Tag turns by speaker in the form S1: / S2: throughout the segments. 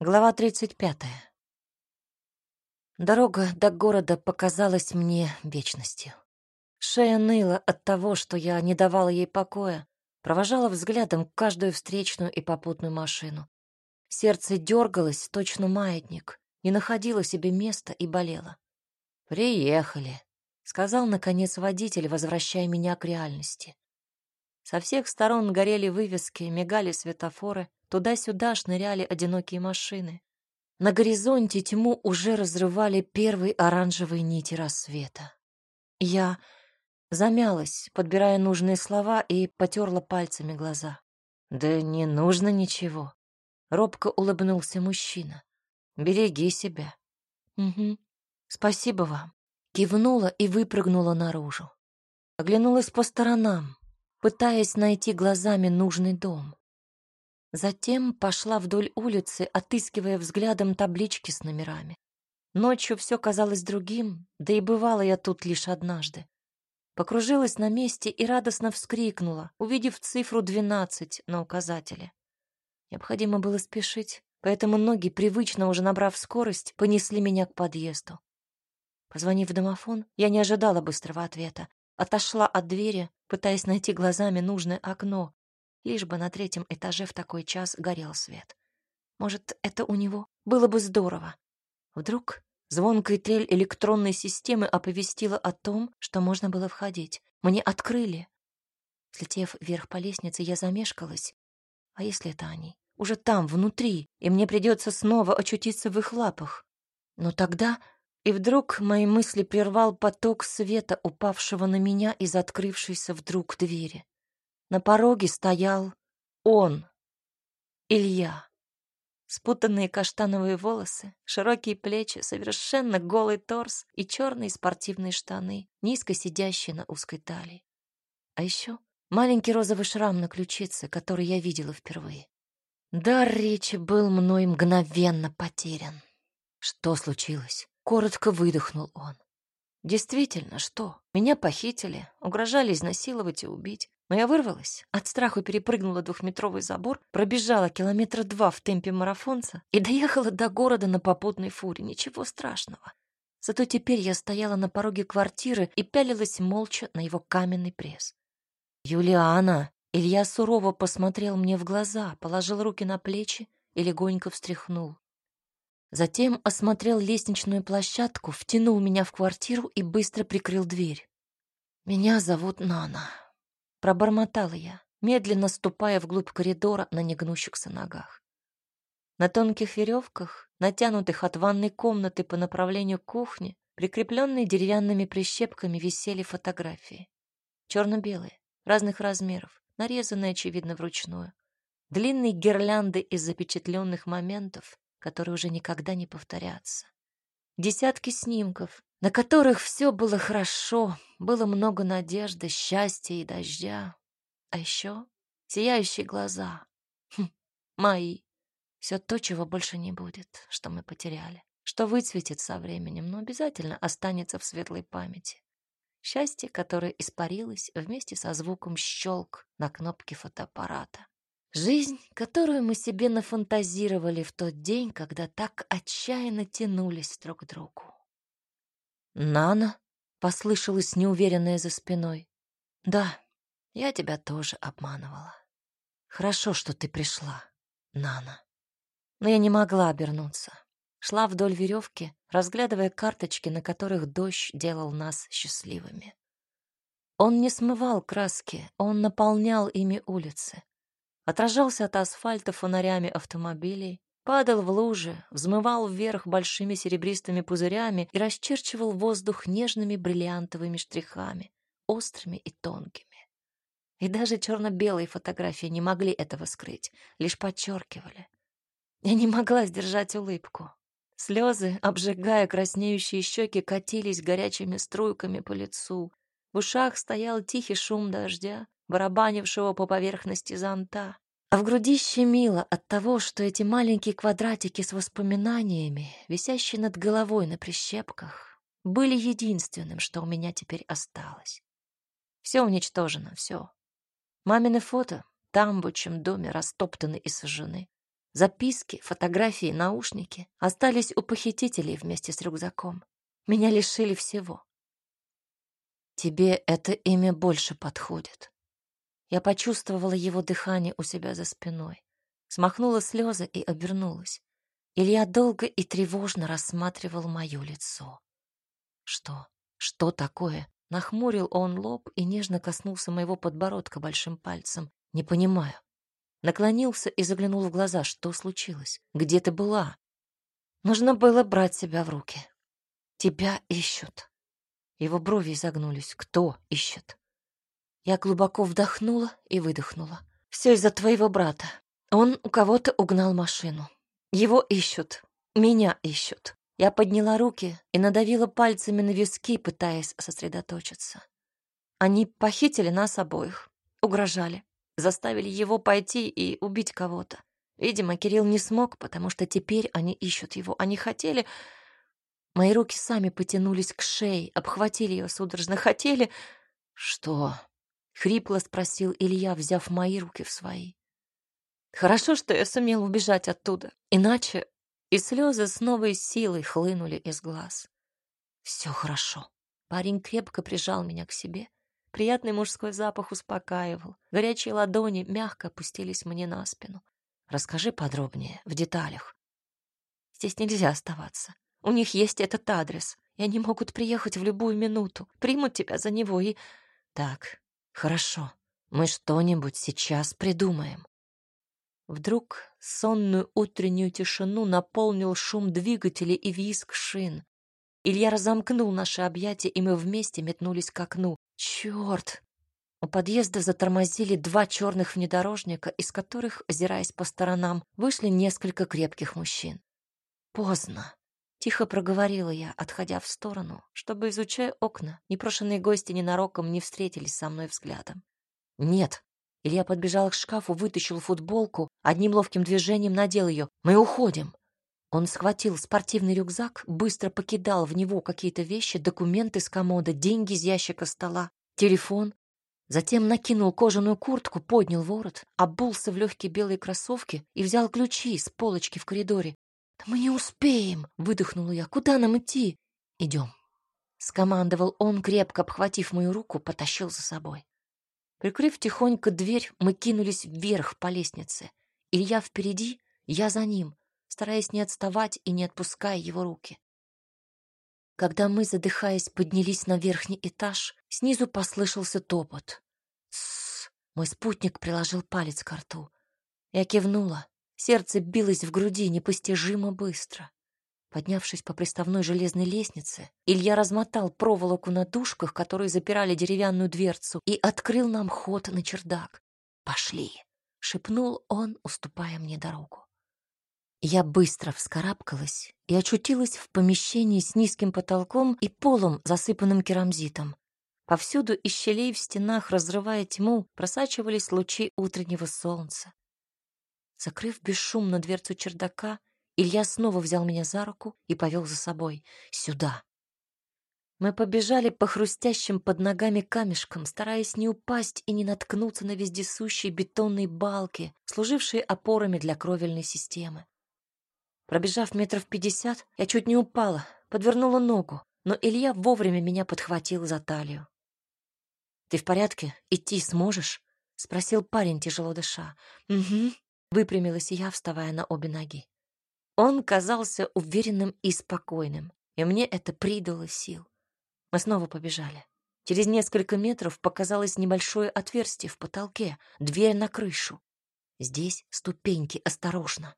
S1: Глава 35. Дорога до города показалась мне вечностью. Шея ныла от того, что я не давала ей покоя, провожала взглядом каждую встречную и попутную машину. Сердце дергалось, точно маятник, не находило себе места и болело. «Приехали», — сказал, наконец, водитель, возвращая меня к реальности. Со всех сторон горели вывески, мигали светофоры, Туда-сюда шныряли одинокие машины. На горизонте тьму уже разрывали первые оранжевые нити рассвета. Я замялась, подбирая нужные слова, и потерла пальцами глаза. «Да не нужно ничего», — робко улыбнулся мужчина. «Береги себя». «Угу, спасибо вам». Кивнула и выпрыгнула наружу. Оглянулась по сторонам, пытаясь найти глазами нужный дом. Затем пошла вдоль улицы, отыскивая взглядом таблички с номерами. Ночью все казалось другим, да и бывала я тут лишь однажды. Покружилась на месте и радостно вскрикнула, увидев цифру 12 на указателе. Необходимо было спешить, поэтому ноги, привычно уже набрав скорость, понесли меня к подъезду. Позвонив в домофон, я не ожидала быстрого ответа. Отошла от двери, пытаясь найти глазами нужное окно, лишь бы на третьем этаже в такой час горел свет. Может, это у него? Было бы здорово. Вдруг звонкая трель электронной системы оповестила о том, что можно было входить. Мне открыли. Слетев вверх по лестнице, я замешкалась. А если это они? Уже там, внутри, и мне придется снова очутиться в их лапах. Но тогда... И вдруг мои мысли прервал поток света, упавшего на меня из открывшейся вдруг двери. На пороге стоял он, Илья. Спутанные каштановые волосы, широкие плечи, совершенно голый торс и черные спортивные штаны, низко сидящие на узкой талии. А еще маленький розовый шрам на ключице, который я видела впервые. Дар речи был мной мгновенно потерян. Что случилось? Коротко выдохнул он. Действительно, что? Меня похитили, угрожали изнасиловать и убить. Но я вырвалась, от страха перепрыгнула двухметровый забор, пробежала километра два в темпе марафонца и доехала до города на попутной фуре. Ничего страшного. Зато теперь я стояла на пороге квартиры и пялилась молча на его каменный пресс. «Юлиана!» Илья сурово посмотрел мне в глаза, положил руки на плечи и легонько встряхнул. Затем осмотрел лестничную площадку, втянул меня в квартиру и быстро прикрыл дверь. «Меня зовут Нана», Пробормотала я, медленно ступая вглубь коридора на негнущихся ногах. На тонких веревках, натянутых от ванной комнаты по направлению к кухне, прикрепленные деревянными прищепками, висели фотографии. Черно-белые, разных размеров, нарезанные, очевидно, вручную. Длинные гирлянды из запечатленных моментов, которые уже никогда не повторятся. Десятки снимков, на которых все было хорошо, было много надежды, счастья и дождя. А еще сияющие глаза. Хм, мои. Все то, чего больше не будет, что мы потеряли, что выцветит со временем, но обязательно останется в светлой памяти. Счастье, которое испарилось вместе со звуком щелк на кнопке фотоаппарата. Жизнь, которую мы себе нафантазировали в тот день, когда так отчаянно тянулись друг к другу. «Нана?» — послышалось неуверенное за спиной. «Да, я тебя тоже обманывала. Хорошо, что ты пришла, Нана». Но я не могла обернуться. Шла вдоль веревки, разглядывая карточки, на которых дождь делал нас счастливыми. Он не смывал краски, он наполнял ими улицы. Отражался от асфальта фонарями автомобилей, падал в лужи, взмывал вверх большими серебристыми пузырями и расчерчивал воздух нежными бриллиантовыми штрихами, острыми и тонкими. И даже черно-белые фотографии не могли этого скрыть, лишь подчеркивали. Я не могла сдержать улыбку. Слезы, обжигая краснеющие щеки, катились горячими струйками по лицу. В ушах стоял тихий шум дождя, барабанившего по поверхности зонта. А в груди щемило от того, что эти маленькие квадратики с воспоминаниями, висящие над головой на прищепках, были единственным, что у меня теперь осталось. Все уничтожено, все. Мамины фото там, в отчим доме, растоптаны и сожжены. Записки, фотографии, наушники остались у похитителей вместе с рюкзаком. Меня лишили всего. Тебе это имя больше подходит. Я почувствовала его дыхание у себя за спиной, смахнула слезы и обернулась. Илья долго и тревожно рассматривал мое лицо. Что? Что такое? Нахмурил он лоб и нежно коснулся моего подбородка большим пальцем. Не понимаю. Наклонился и заглянул в глаза. Что случилось? Где ты была? Нужно было брать себя в руки. Тебя ищут. Его брови изогнулись. Кто ищет? Я глубоко вдохнула и выдохнула. Все из-за твоего брата. Он у кого-то угнал машину. Его ищут. Меня ищут. Я подняла руки и надавила пальцами на виски, пытаясь сосредоточиться. Они похитили нас обоих, угрожали, заставили его пойти и убить кого-то. Видимо, Кирилл не смог, потому что теперь они ищут его. Они хотели... Мои руки сами потянулись к шее, обхватили ее судорожно. Хотели... Что? Хрипло спросил Илья, взяв мои руки в свои. Хорошо, что я сумел убежать оттуда. Иначе... И слезы с новой силой хлынули из глаз. Все хорошо. Парень крепко прижал меня к себе. Приятный мужской запах успокаивал. Горячие ладони мягко опустились мне на спину. Расскажи подробнее, в деталях. Здесь нельзя оставаться. У них есть этот адрес, и они могут приехать в любую минуту, примут тебя за него и... Так, хорошо, мы что-нибудь сейчас придумаем. Вдруг сонную утреннюю тишину наполнил шум двигателей и визг шин. Илья разомкнул наши объятия, и мы вместе метнулись к окну. Черт! У подъезда затормозили два черных внедорожника, из которых, озираясь по сторонам, вышли несколько крепких мужчин. Поздно. Тихо проговорила я, отходя в сторону, чтобы, изучая окна, непрошенные гости ненароком не встретились со мной взглядом. «Нет, Илья подбежал к шкафу, вытащил футболку, одним ловким движением надел ее. «Мы уходим!» Он схватил спортивный рюкзак, быстро покидал в него какие-то вещи, документы с комода, деньги из ящика стола, телефон. Затем накинул кожаную куртку, поднял ворот, обулся в легкие белые кроссовки и взял ключи с полочки в коридоре. «Да мы не успеем!» — выдохнула я. «Куда нам идти?» «Идем!» — скомандовал он, крепко обхватив мою руку, потащил за собой. Прикрыв тихонько дверь, мы кинулись вверх по лестнице. Илья впереди, я за ним, стараясь не отставать и не отпуская его руки. Когда мы, задыхаясь, поднялись на верхний этаж, снизу послышался топот. Тссс! Мой спутник приложил палец к рту. Я кивнула. Сердце билось в груди непостижимо быстро. Поднявшись по приставной железной лестнице, Илья размотал проволоку на дужках, которые запирали деревянную дверцу, и открыл нам ход на чердак. «Пошли!» — шепнул он, уступая мне дорогу. Я быстро вскарабкалась и очутилась в помещении с низким потолком и полом, засыпанным керамзитом. Повсюду из щелей в стенах, разрывая тьму, просачивались лучи утреннего солнца. Закрыв бесшумно дверцу чердака, Илья снова взял меня за руку и повел за собой. «Сюда!» Мы побежали по хрустящим под ногами камешкам, стараясь не упасть и не наткнуться на вездесущие бетонные балки, служившие опорами для кровельной системы. Пробежав метров пятьдесят, я чуть не упала, подвернула ногу, но Илья вовремя меня подхватил за талию. «Ты в порядке? Идти сможешь?» — спросил парень, тяжело дыша. «Угу», — выпрямилась я, вставая на обе ноги. Он казался уверенным и спокойным, и мне это придало сил. Мы снова побежали. Через несколько метров показалось небольшое отверстие в потолке, дверь на крышу. Здесь ступеньки, осторожно.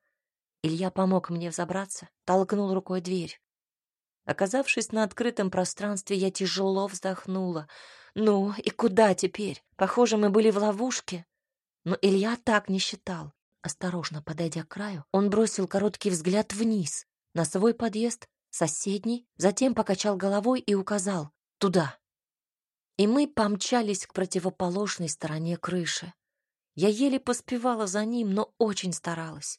S1: Илья помог мне взобраться, толкнул рукой дверь. Оказавшись на открытом пространстве, я тяжело вздохнула. Ну и куда теперь? Похоже, мы были в ловушке. Но Илья так не считал. Осторожно подойдя к краю, он бросил короткий взгляд вниз, на свой подъезд, соседний, затем покачал головой и указал «туда». И мы помчались к противоположной стороне крыши. Я еле поспевала за ним, но очень старалась.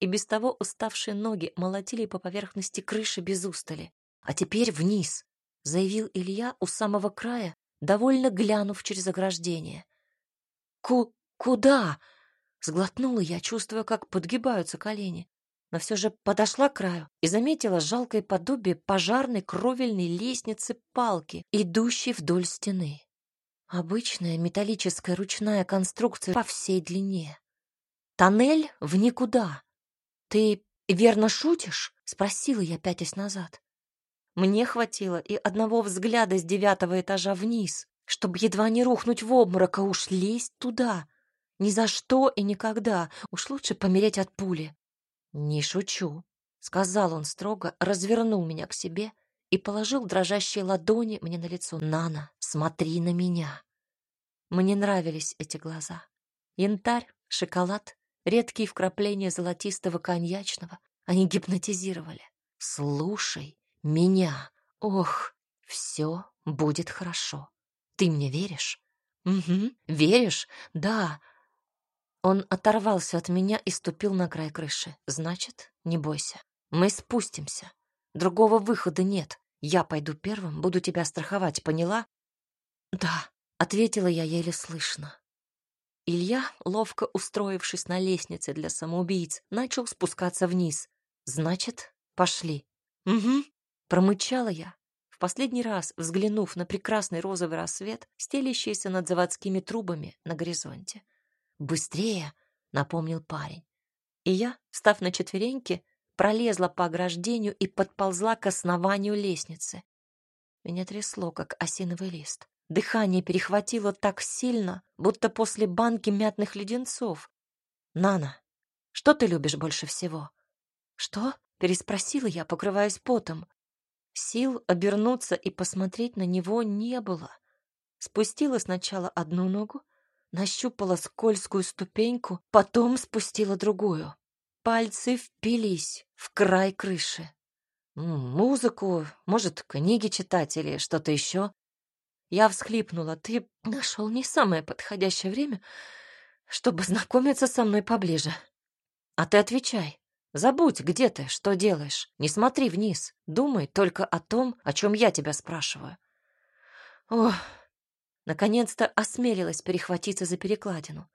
S1: И без того уставшие ноги молотили по поверхности крыши без устали. «А теперь вниз», — заявил Илья у самого края, довольно глянув через ограждение. «Ку... куда?» Сглотнула я, чувствуя, как подгибаются колени. Но все же подошла к краю и заметила жалкое подобие пожарной кровельной лестницы палки, идущей вдоль стены. Обычная металлическая ручная конструкция по всей длине. Тоннель в никуда. Ты верно шутишь? Спросила я, пятясь назад. Мне хватило и одного взгляда с девятого этажа вниз, чтобы едва не рухнуть в обморок, а уж лезть туда. Ни за что и никогда. Уж лучше помереть от пули. Не шучу, сказал он строго, развернул меня к себе и положил дрожащие ладони мне на лицо. Нана, смотри на меня. Мне нравились эти глаза. Янтарь, шоколад, редкие вкрапления золотистого коньячного. Они гипнотизировали. Слушай меня. Ох, все будет хорошо. Ты мне веришь? Угу, веришь? Да. Он оторвался от меня и ступил на край крыши. Значит, не бойся. Мы спустимся. Другого выхода нет. Я пойду первым, буду тебя страховать, поняла? Да, ответила я еле слышно. Илья, ловко устроившись на лестнице для самоубийц, начал спускаться вниз. Значит, пошли. Угу, промычала я, в последний раз взглянув на прекрасный розовый рассвет, стелящийся над заводскими трубами на горизонте. «Быстрее!» — напомнил парень. И я, став на четвереньки, пролезла по ограждению и подползла к основанию лестницы. Меня трясло, как осиновый лист. Дыхание перехватило так сильно, будто после банки мятных леденцов. «Нана, что ты любишь больше всего?» «Что?» — переспросила я, покрываясь потом. Сил обернуться и посмотреть на него не было. Спустила сначала одну ногу, нащупала скользкую ступеньку, потом спустила другую. Пальцы впились в край крыши. Музыку, может, книги читать или что-то еще. Я всхлипнула. Ты нашел не самое подходящее время, чтобы знакомиться со мной поближе. А ты отвечай. Забудь, где ты, что делаешь. Не смотри вниз. Думай только о том, о чем я тебя спрашиваю. Ох, Наконец-то осмелилась перехватиться за перекладину.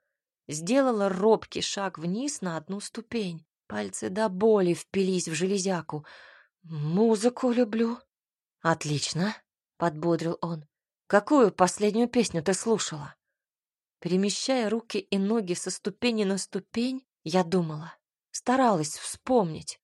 S1: Сделала робкий шаг вниз на одну ступень. Пальцы до боли впились в железяку. «Музыку люблю». «Отлично», — подбодрил он. «Какую последнюю песню ты слушала?» Перемещая руки и ноги со ступени на ступень, я думала, старалась вспомнить.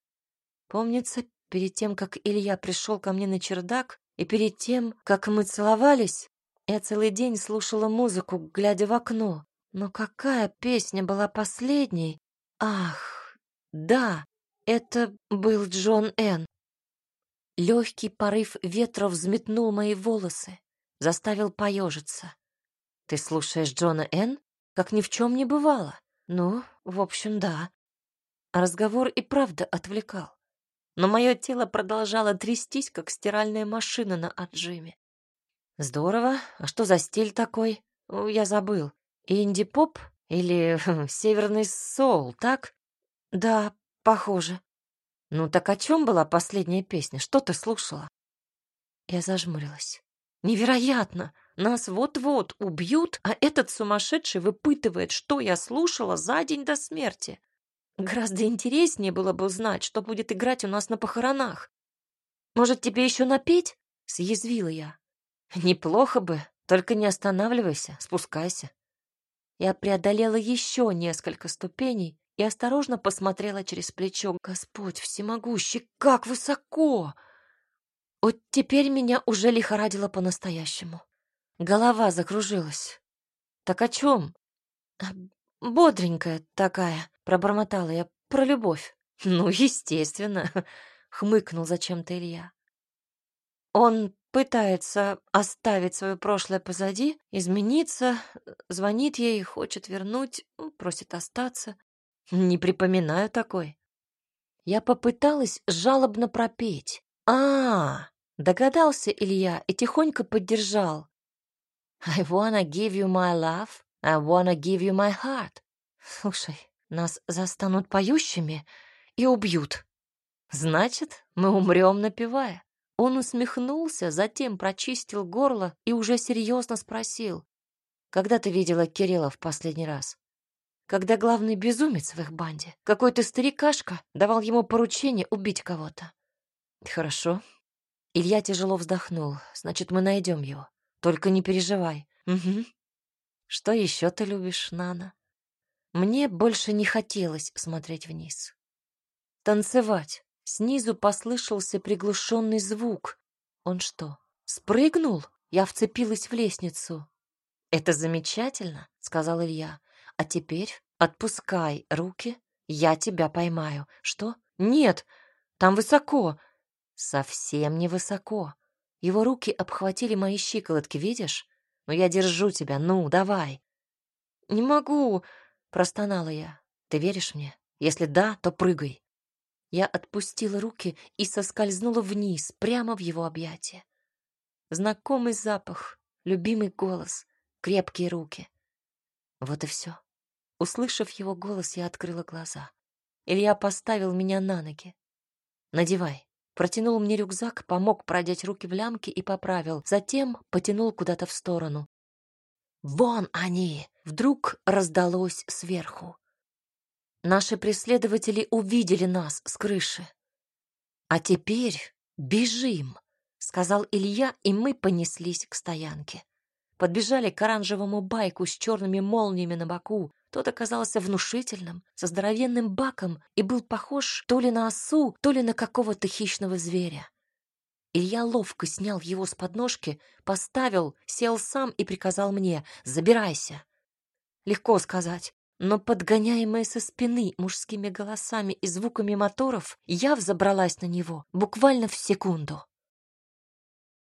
S1: Помнится, перед тем, как Илья пришел ко мне на чердак, и перед тем, как мы целовались, я целый день слушала музыку, глядя в окно. Но какая песня была последней? Ах, да, это был Джон Н. Легкий порыв ветра взметнул мои волосы, заставил поежиться. Ты слушаешь Джона Н? Как ни в чем не бывало. Ну, в общем, да. Разговор и правда отвлекал. Но мое тело продолжало трястись, как стиральная машина на отжиме. Здорово. А что за стиль такой? Я забыл. Инди-поп или северный соул, так? Да, похоже. Ну так о чем была последняя песня? Что ты слушала? Я зажмурилась. Невероятно! Нас вот-вот убьют, а этот сумасшедший выпытывает, что я слушала за день до смерти. Гораздо интереснее было бы узнать, что будет играть у нас на похоронах. Может, тебе еще напеть? Съязвила я. Неплохо бы, только не останавливайся, спускайся. Я преодолела еще несколько ступеней и осторожно посмотрела через плечо. Господь всемогущий, как высоко! Вот теперь меня уже лихорадило по-настоящему. Голова закружилась. Так о чем? Бодренькая такая, пробормотала я про любовь. Ну, естественно, хмыкнул зачем-то Илья. Он пытается оставить свое прошлое позади, измениться, звонит ей, хочет вернуть, ну, просит остаться. Не припоминаю такой. Я попыталась жалобно пропеть. А, догадался Илья и тихонько поддержал. I wanna give you my love, I wanna give you my heart. Слушай, нас застанут поющими и убьют. Значит, мы умрем, напевая. Он усмехнулся, затем прочистил горло и уже серьезно спросил. «Когда ты видела Кирилла в последний раз?» когда главный безумец в их банде, какой-то старикашка, давал ему поручение убить кого-то. Хорошо. Илья тяжело вздохнул. Значит, мы найдем его. Только не переживай. Угу. Что еще ты любишь, Нана? Мне больше не хотелось смотреть вниз. Танцевать. Снизу послышался приглушенный звук. Он что, спрыгнул? Я вцепилась в лестницу. «Это замечательно», — сказал Илья. «А теперь отпускай руки, я тебя поймаю». «Что? Нет, там высоко». «Совсем не высоко. Его руки обхватили мои щиколотки, видишь? Но я держу тебя, ну, давай». «Не могу», — простонала я. «Ты веришь мне? Если да, то прыгай». Я отпустила руки и соскользнула вниз, прямо в его объятия. Знакомый запах, любимый голос, крепкие руки. Вот и все. Услышав его голос, я открыла глаза. Илья поставил меня на ноги. «Надевай». Протянул мне рюкзак, помог продеть руки в лямки и поправил. Затем потянул куда-то в сторону. «Вон они!» — вдруг раздалось сверху. Наши преследователи увидели нас с крыши. «А теперь бежим!» — сказал Илья, и мы понеслись к стоянке. Подбежали к оранжевому байку с черными молниями на боку. Тот оказался внушительным, со здоровенным баком и был похож то ли на осу, то ли на какого-то хищного зверя. Илья ловко снял его с подножки, поставил, сел сам и приказал мне «Забирайся». Легко сказать, но подгоняемая со спины мужскими голосами и звуками моторов, я взобралась на него буквально в секунду.